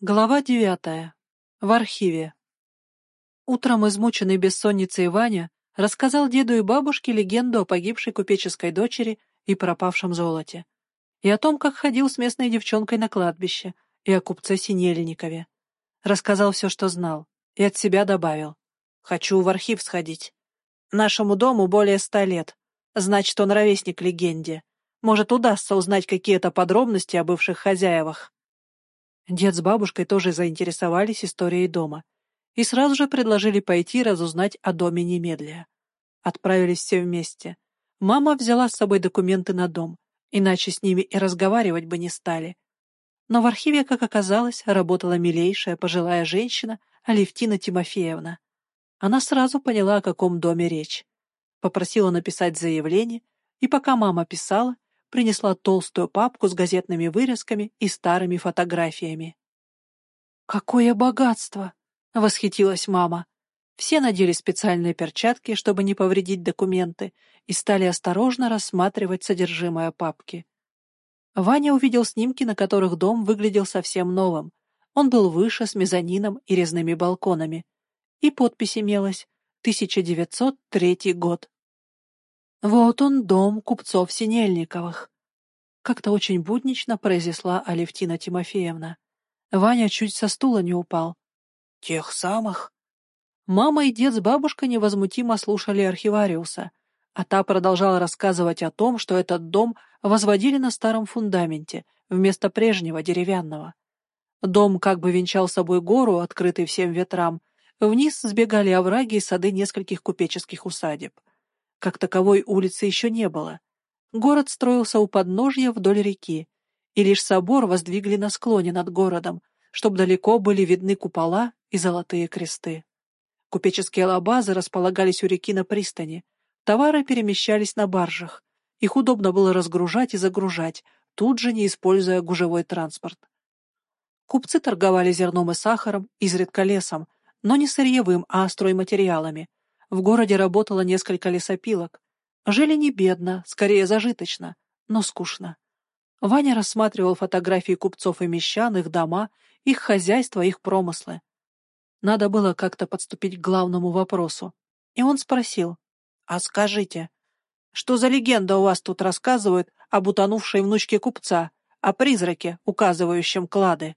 Глава девятая. В архиве. Утром измученный бессонницей Ваня рассказал деду и бабушке легенду о погибшей купеческой дочери и пропавшем золоте, и о том, как ходил с местной девчонкой на кладбище, и о купце Синельникове. Рассказал все, что знал, и от себя добавил. «Хочу в архив сходить. Нашему дому более ста лет. Значит, он ровесник легенде. Может, удастся узнать какие-то подробности о бывших хозяевах». Дед с бабушкой тоже заинтересовались историей дома и сразу же предложили пойти разузнать о доме немедля. Отправились все вместе. Мама взяла с собой документы на дом, иначе с ними и разговаривать бы не стали. Но в архиве, как оказалось, работала милейшая пожилая женщина Алевтина Тимофеевна. Она сразу поняла, о каком доме речь. Попросила написать заявление, и пока мама писала, принесла толстую папку с газетными вырезками и старыми фотографиями. «Какое богатство!» — восхитилась мама. Все надели специальные перчатки, чтобы не повредить документы, и стали осторожно рассматривать содержимое папки. Ваня увидел снимки, на которых дом выглядел совсем новым. Он был выше, с мезонином и резными балконами. И подпись имелась «1903 год». «Вот он, дом купцов Синельниковых», — как-то очень буднично произнесла Алевтина Тимофеевна. Ваня чуть со стула не упал. «Тех самых?» Мама и дед с бабушкой невозмутимо слушали архивариуса, а та продолжала рассказывать о том, что этот дом возводили на старом фундаменте, вместо прежнего деревянного. Дом как бы венчал собой гору, открытый всем ветрам. Вниз сбегали овраги и сады нескольких купеческих усадеб. Как таковой улицы еще не было. Город строился у подножья вдоль реки, и лишь собор воздвигли на склоне над городом, чтобы далеко были видны купола и золотые кресты. Купеческие лабазы располагались у реки на пристани, товары перемещались на баржах, их удобно было разгружать и загружать, тут же не используя гужевой транспорт. Купцы торговали зерном и сахаром, изредка лесом, но не сырьевым, а стройматериалами, в городе работало несколько лесопилок. Жили не бедно, скорее зажиточно, но скучно. Ваня рассматривал фотографии купцов и мещан, их дома, их хозяйства, их промыслы. Надо было как-то подступить к главному вопросу. И он спросил, «А скажите, что за легенда у вас тут рассказывают об утонувшей внучке купца, о призраке, указывающем клады?»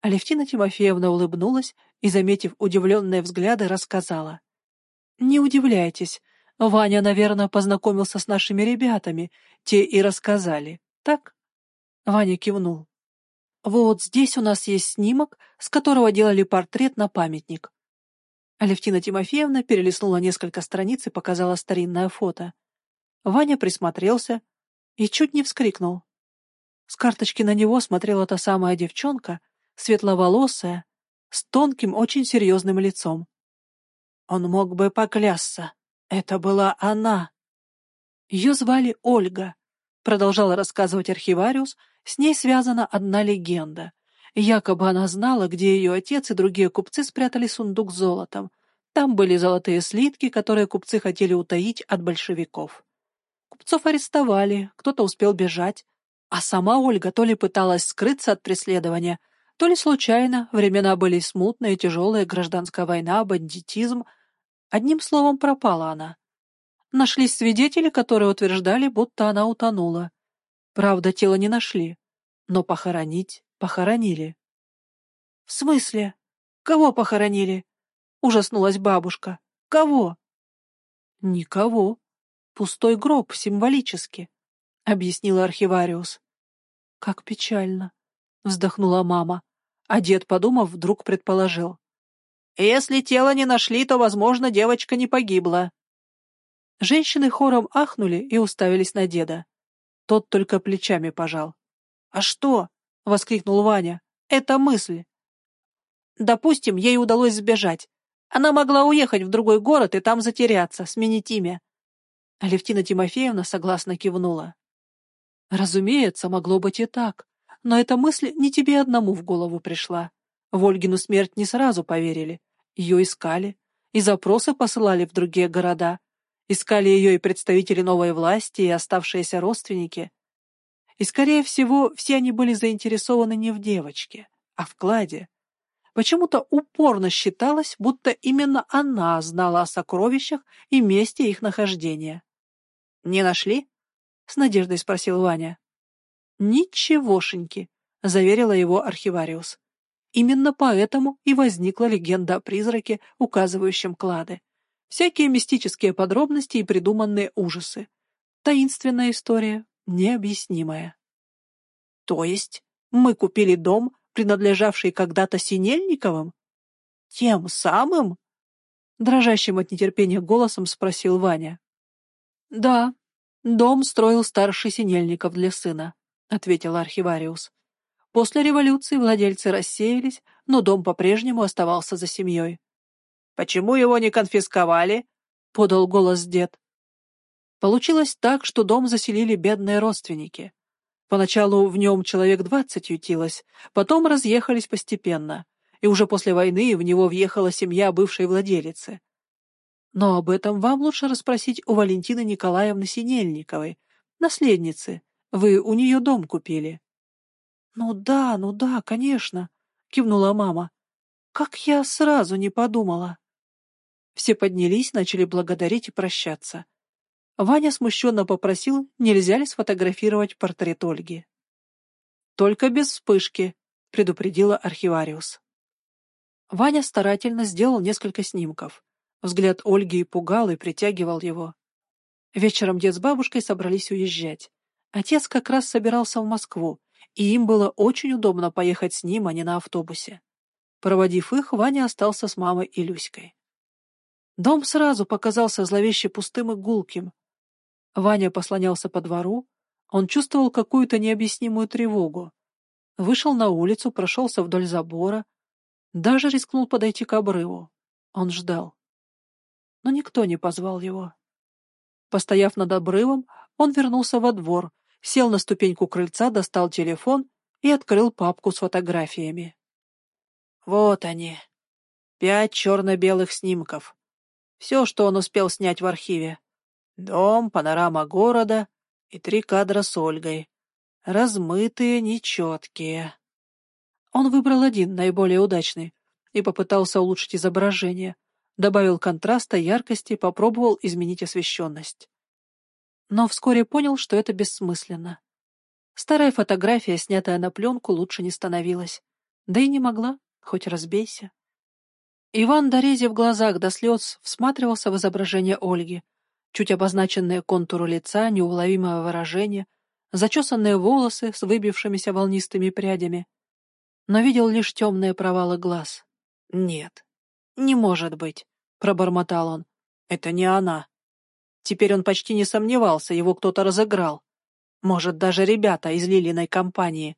Алевтина Тимофеевна улыбнулась и, заметив удивленные взгляды, рассказала. Не удивляйтесь. Ваня, наверное, познакомился с нашими ребятами. Те и рассказали. Так? Ваня кивнул. Вот здесь у нас есть снимок, с которого делали портрет на памятник. Алевтина Тимофеевна перелистнула несколько страниц и показала старинное фото. Ваня присмотрелся и чуть не вскрикнул. С карточки на него смотрела та самая девчонка, светловолосая, с тонким, очень серьезным лицом. Он мог бы поклясться. Это была она. Ее звали Ольга, продолжала рассказывать архивариус, с ней связана одна легенда. Якобы она знала, где ее отец и другие купцы спрятали сундук с золотом. Там были золотые слитки, которые купцы хотели утаить от большевиков. Купцов арестовали, кто-то успел бежать, а сама Ольга то ли пыталась скрыться от преследования, то ли случайно, времена были смутные, тяжелые, гражданская война, бандитизм, Одним словом, пропала она. Нашлись свидетели, которые утверждали, будто она утонула. Правда, тело не нашли, но похоронить похоронили. — В смысле? Кого похоронили? — ужаснулась бабушка. — Кого? — Никого. Пустой гроб, символически, — объяснила архивариус. — Как печально, — вздохнула мама, а дед, подумав, вдруг предположил. Если тело не нашли, то, возможно, девочка не погибла. Женщины хором ахнули и уставились на деда. Тот только плечами пожал. «А что?» — воскликнул Ваня. «Это мысль. Допустим, ей удалось сбежать. Она могла уехать в другой город и там затеряться, сменить имя». Алевтина Тимофеевна согласно кивнула. «Разумеется, могло быть и так. Но эта мысль не тебе одному в голову пришла. В Ольгину смерть не сразу поверили. Ее искали, и запросы посылали в другие города. Искали ее и представители новой власти, и оставшиеся родственники. И, скорее всего, все они были заинтересованы не в девочке, о вкладе. Почему-то упорно считалось, будто именно она знала о сокровищах и месте их нахождения. «Не нашли?» — с надеждой спросил Ваня. «Ничегошеньки», — заверила его архивариус. Именно поэтому и возникла легенда о призраке, указывающем клады. Всякие мистические подробности и придуманные ужасы. Таинственная история, необъяснимая. То есть мы купили дом, принадлежавший когда-то Синельниковым? Тем самым? Дрожащим от нетерпения голосом спросил Ваня. Да, дом строил старший Синельников для сына, ответил архивариус. После революции владельцы рассеялись, но дом по-прежнему оставался за семьей. «Почему его не конфисковали?» — подал голос дед. Получилось так, что дом заселили бедные родственники. Поначалу в нем человек двадцать ютилось, потом разъехались постепенно, и уже после войны в него въехала семья бывшей владелицы. Но об этом вам лучше расспросить у Валентины Николаевны Синельниковой, наследницы. Вы у нее дом купили. «Ну да, ну да, конечно», — кивнула мама. «Как я сразу не подумала». Все поднялись, начали благодарить и прощаться. Ваня смущенно попросил, нельзя ли сфотографировать портрет Ольги. «Только без вспышки», — предупредила архивариус. Ваня старательно сделал несколько снимков. Взгляд Ольги пугал и притягивал его. Вечером дед с бабушкой собрались уезжать. Отец как раз собирался в Москву, и им было очень удобно поехать с ним, а не на автобусе. Проводив их, Ваня остался с мамой и Люськой. Дом сразу показался зловеще пустым и гулким. Ваня послонялся по двору, он чувствовал какую-то необъяснимую тревогу. Вышел на улицу, прошелся вдоль забора, даже рискнул подойти к обрыву. Он ждал. Но никто не позвал его. Постояв над обрывом, он вернулся во двор, сел на ступеньку крыльца, достал телефон и открыл папку с фотографиями. Вот они. Пять черно-белых снимков. Все, что он успел снять в архиве. Дом, панорама города и три кадра с Ольгой. Размытые, нечеткие. Он выбрал один, наиболее удачный, и попытался улучшить изображение. Добавил контраста, яркости, попробовал изменить освещенность но вскоре понял, что это бессмысленно. Старая фотография, снятая на пленку, лучше не становилась. Да и не могла, хоть разбейся. Иван, дорезив глазах до слез, всматривался в изображение Ольги. Чуть обозначенные контуру лица, неуловимое выражение, зачесанные волосы с выбившимися волнистыми прядями. Но видел лишь темные провалы глаз. «Нет, не может быть», — пробормотал он. «Это не она». Теперь он почти не сомневался, его кто-то разыграл. Может, даже ребята из Лилиной компании.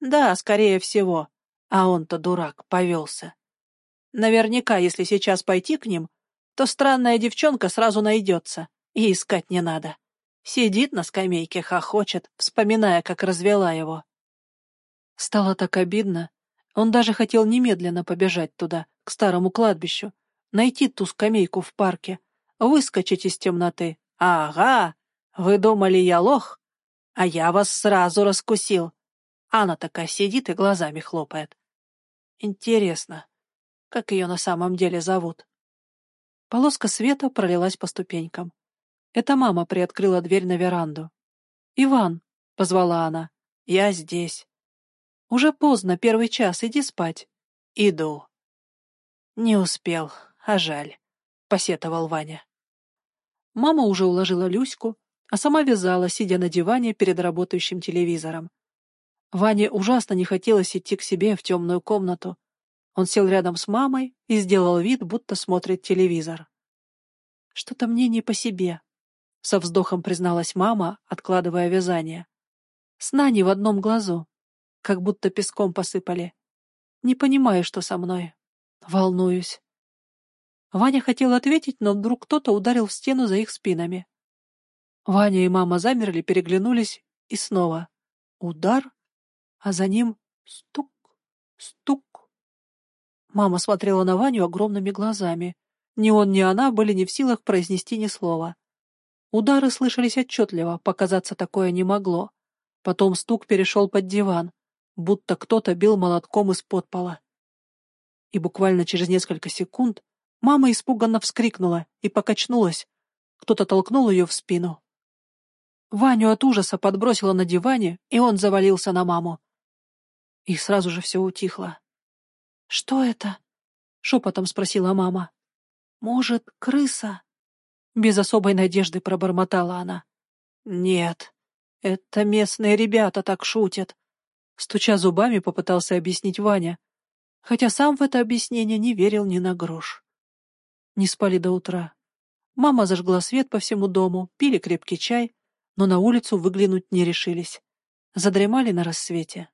Да, скорее всего. А он-то дурак, повелся. Наверняка, если сейчас пойти к ним, то странная девчонка сразу найдется, и искать не надо. Сидит на скамейке, хохочет, вспоминая, как развела его. Стало так обидно. Он даже хотел немедленно побежать туда, к старому кладбищу, найти ту скамейку в парке, выскочить из темноты. Ага, вы думали, я лох? А я вас сразу раскусил. Она такая сидит и глазами хлопает. Интересно, как ее на самом деле зовут? Полоска света пролилась по ступенькам. Это мама приоткрыла дверь на веранду. «Иван», — позвала она, — «я здесь». «Уже поздно, первый час, иди спать». «Иду». «Не успел, а жаль», — посетовал Ваня. Мама уже уложила Люську, а сама вязала, сидя на диване перед работающим телевизором. Ване ужасно не хотелось идти к себе в темную комнату. Он сел рядом с мамой и сделал вид, будто смотрит телевизор. «Что-то мне не по себе», — со вздохом призналась мама, откладывая вязание. «Сна не в одном глазу, как будто песком посыпали. Не понимаю, что со мной. Волнуюсь. Ваня хотел ответить, но вдруг кто-то ударил в стену за их спинами. Ваня и мама замерли, переглянулись, и снова удар, а за ним стук, стук. Мама смотрела на Ваню огромными глазами. Ни он, ни она были не в силах произнести ни слова. Удары слышались отчетливо, показаться такое не могло. Потом стук перешел под диван. будто кто-то бил молотком из-под пола. И буквально через несколько секунд мама испуганно вскрикнула и покачнулась. Кто-то толкнул ее в спину. Ваню от ужаса подбросило на диване, и он завалился на маму. И сразу же все утихло. «Что это?» — шепотом спросила мама. «Может, крыса?» Без особой надежды пробормотала она. «Нет, это местные ребята так шутят», — стуча зубами, попытался объяснить Ваня, хотя сам в это объяснение не верил ни на грош. Не спали до утра. Мама зажгла свет по всему дому, пили крепкий чай, но на улицу выглянуть не решились. Задремали на рассвете.